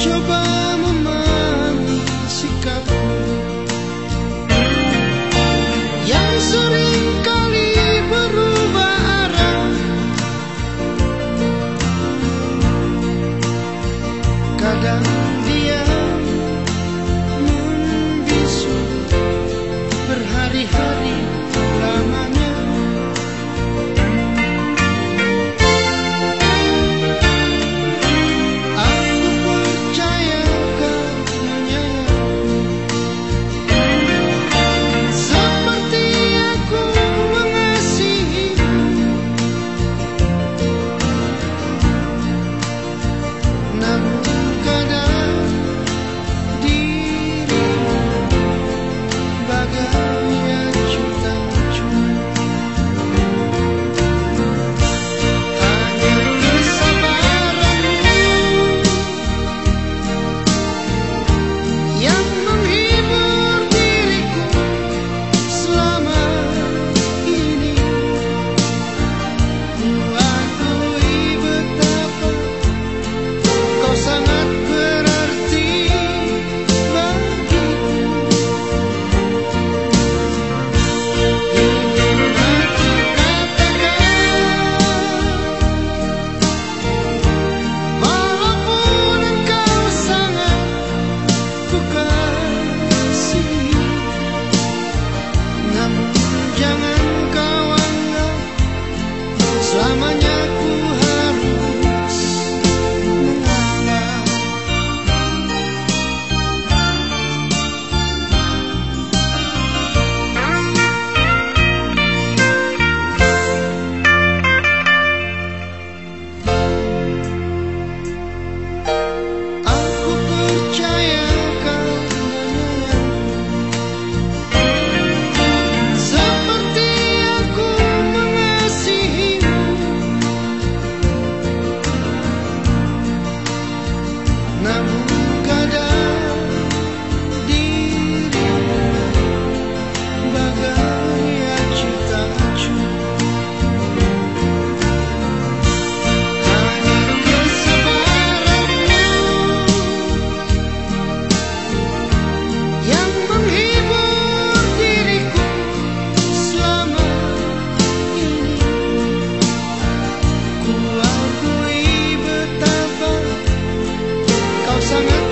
coba memahami sikapmu yang sering kali berubah arah. Kadang sana